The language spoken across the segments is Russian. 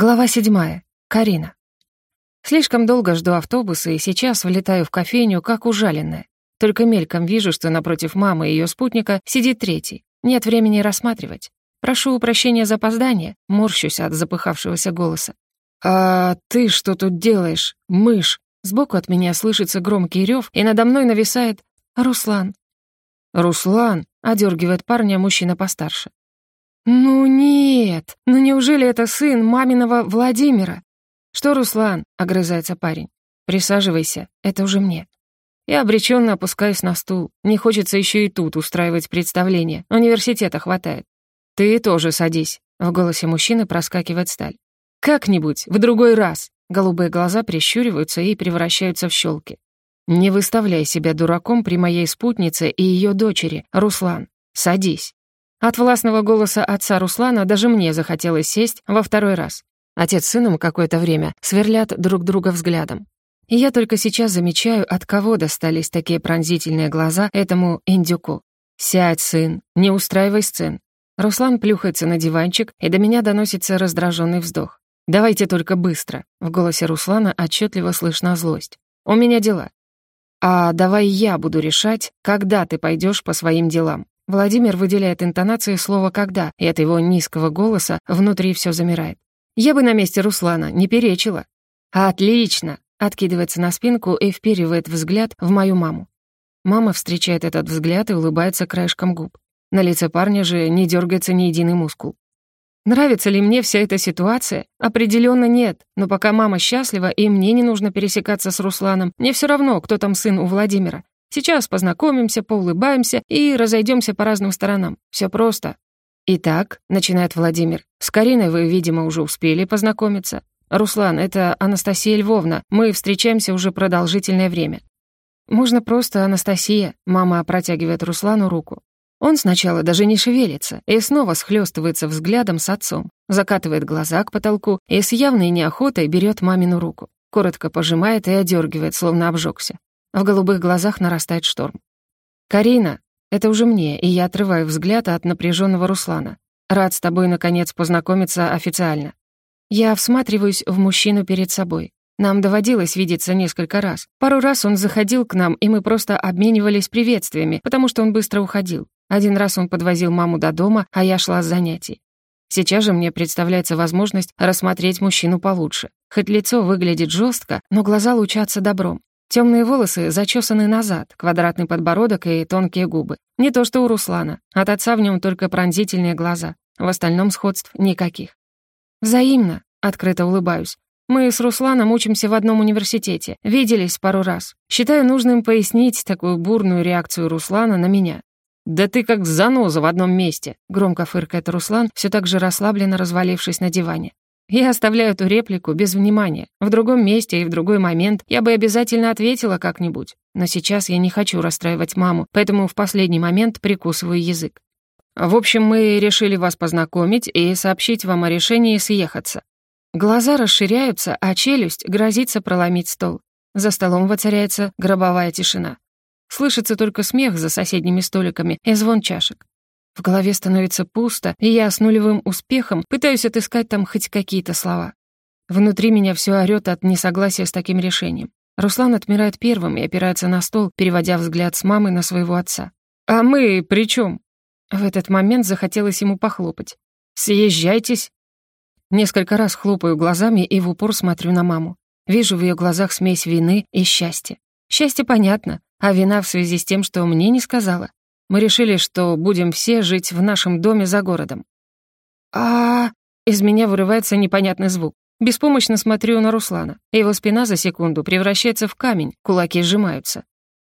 Глава седьмая. Карина. Слишком долго жду автобуса, и сейчас влетаю в кофейню, как ужаленная. Только мельком вижу, что напротив мамы и ее спутника сидит третий. Нет времени рассматривать. Прошу прощения за опоздание, морщусь от запыхавшегося голоса. «А ты что тут делаешь, мышь?» Сбоку от меня слышится громкий рев, и надо мной нависает Руслан. «Руслан!» — одергивает парня мужчина постарше. «Ну нет! Ну неужели это сын маминого Владимира?» «Что, Руслан?» — огрызается парень. «Присаживайся, это уже мне». Я обреченно опускаюсь на стул. Не хочется еще и тут устраивать представление. Университета хватает. «Ты тоже садись», — в голосе мужчины проскакивает сталь. «Как-нибудь, в другой раз». Голубые глаза прищуриваются и превращаются в щелки. «Не выставляй себя дураком при моей спутнице и ее дочери, Руслан. Садись». От властного голоса отца Руслана даже мне захотелось сесть во второй раз. Отец с сыном какое-то время сверлят друг друга взглядом. И я только сейчас замечаю, от кого достались такие пронзительные глаза этому индюку. «Сядь, сын, не устраивай сцен». Руслан плюхается на диванчик, и до меня доносится раздраженный вздох. «Давайте только быстро». В голосе Руслана отчетливо слышна злость. «У меня дела». «А давай я буду решать, когда ты пойдешь по своим делам». Владимир выделяет интонации слова «когда», и от его низкого голоса внутри все замирает. Я бы на месте Руслана не перечила. «Отлично!» — откидывается на спинку и вперивает взгляд в мою маму. Мама встречает этот взгляд и улыбается краешком губ. На лице парня же не дергается ни единый мускул. Нравится ли мне вся эта ситуация? Определенно нет. Но пока мама счастлива и мне не нужно пересекаться с Русланом, мне все равно, кто там сын у Владимира. Сейчас познакомимся, поулыбаемся и разойдемся по разным сторонам. Все просто. Итак, начинает Владимир. С Кариной вы, видимо, уже успели познакомиться. Руслан, это Анастасия Львовна. Мы встречаемся уже продолжительное время. Можно просто Анастасия. Мама протягивает Руслану руку. Он сначала даже не шевелится и снова схлёстывается взглядом с отцом, закатывает глаза к потолку и с явной неохотой берет мамину руку, коротко пожимает и одергивает, словно обжегся. В голубых глазах нарастает шторм. «Карина, это уже мне, и я отрываю взгляд от напряженного Руслана. Рад с тобой, наконец, познакомиться официально. Я всматриваюсь в мужчину перед собой. Нам доводилось видеться несколько раз. Пару раз он заходил к нам, и мы просто обменивались приветствиями, потому что он быстро уходил. Один раз он подвозил маму до дома, а я шла с занятий. Сейчас же мне представляется возможность рассмотреть мужчину получше. Хоть лицо выглядит жестко, но глаза лучатся добром. Темные волосы зачесаны назад, квадратный подбородок и тонкие губы. Не то что у Руслана. От отца в нем только пронзительные глаза. В остальном сходств никаких. «Взаимно», — открыто улыбаюсь. «Мы с Русланом учимся в одном университете. Виделись пару раз. Считаю нужным пояснить такую бурную реакцию Руслана на меня. «Да ты как заноза в одном месте», — громко фыркает Руслан, все так же расслабленно развалившись на диване. Я оставляю эту реплику без внимания. В другом месте и в другой момент я бы обязательно ответила как-нибудь. Но сейчас я не хочу расстраивать маму, поэтому в последний момент прикусываю язык. В общем, мы решили вас познакомить и сообщить вам о решении съехаться. Глаза расширяются, а челюсть грозится проломить стол. За столом воцаряется гробовая тишина. Слышится только смех за соседними столиками и звон чашек. В голове становится пусто, и я с нулевым успехом пытаюсь отыскать там хоть какие-то слова. Внутри меня все орёт от несогласия с таким решением. Руслан отмирает первым и опирается на стол, переводя взгляд с мамы на своего отца. «А мы при чем? В этот момент захотелось ему похлопать. «Съезжайтесь!» Несколько раз хлопаю глазами и в упор смотрю на маму. Вижу в ее глазах смесь вины и счастья. Счастье понятно, а вина в связи с тем, что мне не сказала. Мы решили, что будем все жить в нашем доме за городом. А, из меня вырывается непонятный звук. Беспомощно смотрю на Руслана. Его спина за секунду превращается в камень, кулаки сжимаются.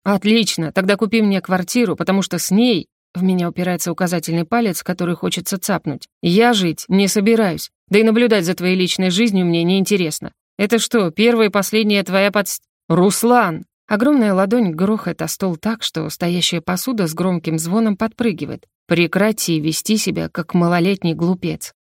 «Отлично, тогда купи мне квартиру, потому что с ней...» В меня упирается указательный палец, который хочется цапнуть. «Я жить не собираюсь. Да и наблюдать за твоей личной жизнью мне неинтересно. Это что, первая и последняя твоя подс... Руслан!» Огромная ладонь грохает о стол так, что стоящая посуда с громким звоном подпрыгивает. «Прекрати вести себя, как малолетний глупец».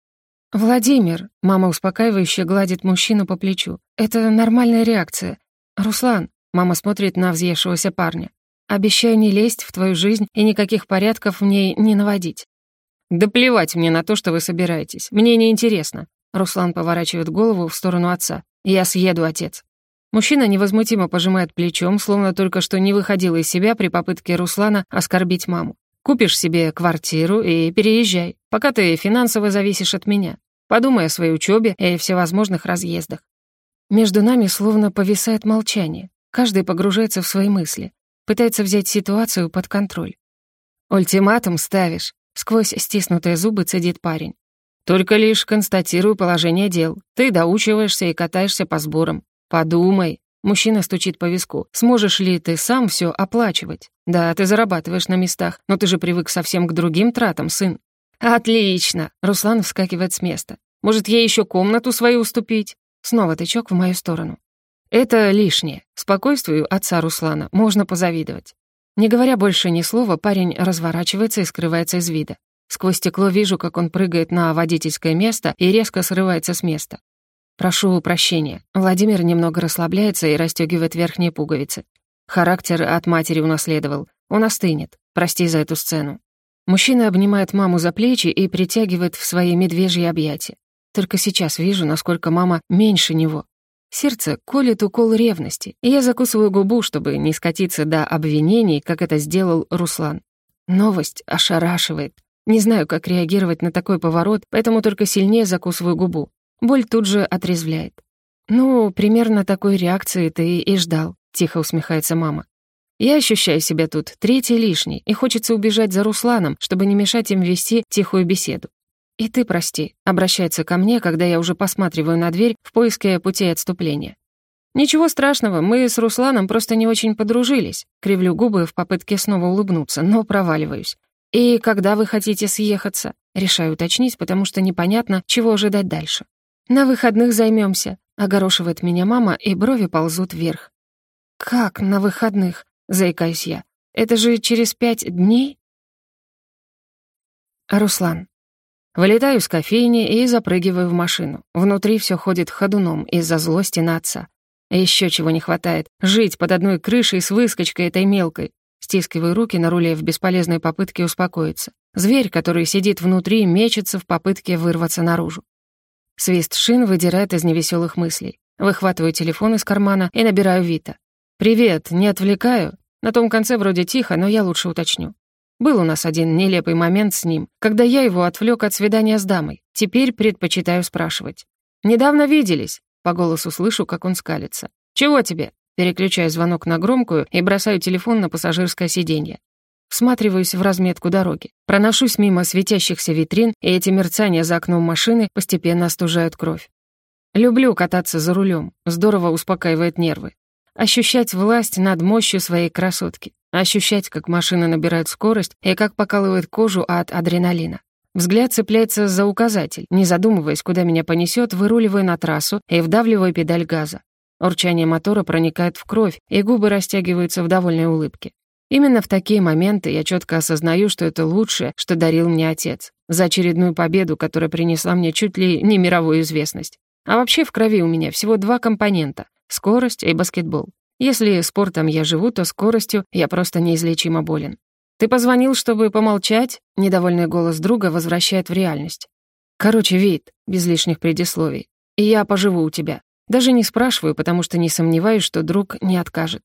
«Владимир», — мама успокаивающе гладит мужчину по плечу, «это нормальная реакция. Руслан», — мама смотрит на взъевшегося парня, «обещаю не лезть в твою жизнь и никаких порядков в ней не наводить». «Да плевать мне на то, что вы собираетесь. Мне не интересно. Руслан поворачивает голову в сторону отца. «Я съеду, отец». Мужчина невозмутимо пожимает плечом, словно только что не выходил из себя при попытке Руслана оскорбить маму. «Купишь себе квартиру и переезжай, пока ты финансово зависишь от меня. Подумай о своей учебе и всевозможных разъездах». Между нами словно повисает молчание. Каждый погружается в свои мысли, пытается взять ситуацию под контроль. «Ультиматум ставишь», — сквозь стиснутые зубы цедит парень. Только лишь констатирую положение дел. Ты доучиваешься и катаешься по сборам. Подумай. Мужчина стучит по виску. Сможешь ли ты сам все оплачивать? Да, ты зарабатываешь на местах, но ты же привык совсем к другим тратам, сын. Отлично. Руслан вскакивает с места. Может, ей еще комнату свою уступить? Снова тычок в мою сторону. Это лишнее. Спокойствию отца Руслана можно позавидовать. Не говоря больше ни слова, парень разворачивается и скрывается из вида. Сквозь стекло вижу, как он прыгает на водительское место и резко срывается с места. Прошу прощения. Владимир немного расслабляется и расстёгивает верхние пуговицы. Характер от матери унаследовал. Он остынет. Прости за эту сцену. Мужчина обнимает маму за плечи и притягивает в свои медвежьи объятия. Только сейчас вижу, насколько мама меньше него. Сердце колет укол ревности, и я закусываю губу, чтобы не скатиться до обвинений, как это сделал Руслан. Новость ошарашивает. Не знаю, как реагировать на такой поворот, поэтому только сильнее закусываю губу. Боль тут же отрезвляет. «Ну, примерно такой реакции ты и ждал», — тихо усмехается мама. «Я ощущаю себя тут третий лишний, и хочется убежать за Русланом, чтобы не мешать им вести тихую беседу. «И ты прости», — обращается ко мне, когда я уже посматриваю на дверь в поиске путей отступления. «Ничего страшного, мы с Русланом просто не очень подружились», — кривлю губы в попытке снова улыбнуться, но проваливаюсь. «И когда вы хотите съехаться?» Решаю уточнить, потому что непонятно, чего ожидать дальше. «На выходных займемся, огорошивает меня мама, и брови ползут вверх. «Как на выходных?» — заикаюсь я. «Это же через пять дней?» Руслан. Вылетаю с кофейни и запрыгиваю в машину. Внутри все ходит ходуном из-за злости на отца. Еще чего не хватает — жить под одной крышей с выскочкой этой мелкой, Стискиваю руки на руле в бесполезной попытке успокоиться. Зверь, который сидит внутри, мечется в попытке вырваться наружу. Свист шин выдирает из невеселых мыслей. Выхватываю телефон из кармана и набираю Вита. «Привет, не отвлекаю?» На том конце вроде тихо, но я лучше уточню. Был у нас один нелепый момент с ним, когда я его отвлек от свидания с дамой. Теперь предпочитаю спрашивать. «Недавно виделись?» По голосу слышу, как он скалится. «Чего тебе?» Переключаю звонок на громкую и бросаю телефон на пассажирское сиденье. Всматриваюсь в разметку дороги. Проношусь мимо светящихся витрин, и эти мерцания за окном машины постепенно остужают кровь. Люблю кататься за рулем, здорово успокаивает нервы. Ощущать власть над мощью своей красотки. Ощущать, как машина набирает скорость и как покалывает кожу от адреналина. Взгляд цепляется за указатель, не задумываясь, куда меня понесет, выруливаю на трассу и вдавливаю педаль газа. Урчание мотора проникает в кровь, и губы растягиваются в довольной улыбке. Именно в такие моменты я четко осознаю, что это лучшее, что дарил мне отец. За очередную победу, которая принесла мне чуть ли не мировую известность. А вообще в крови у меня всего два компонента — скорость и баскетбол. Если спортом я живу, то скоростью я просто неизлечимо болен. «Ты позвонил, чтобы помолчать?» Недовольный голос друга возвращает в реальность. «Короче, вид, без лишних предисловий. И я поживу у тебя. Даже не спрашиваю, потому что не сомневаюсь, что друг не откажет.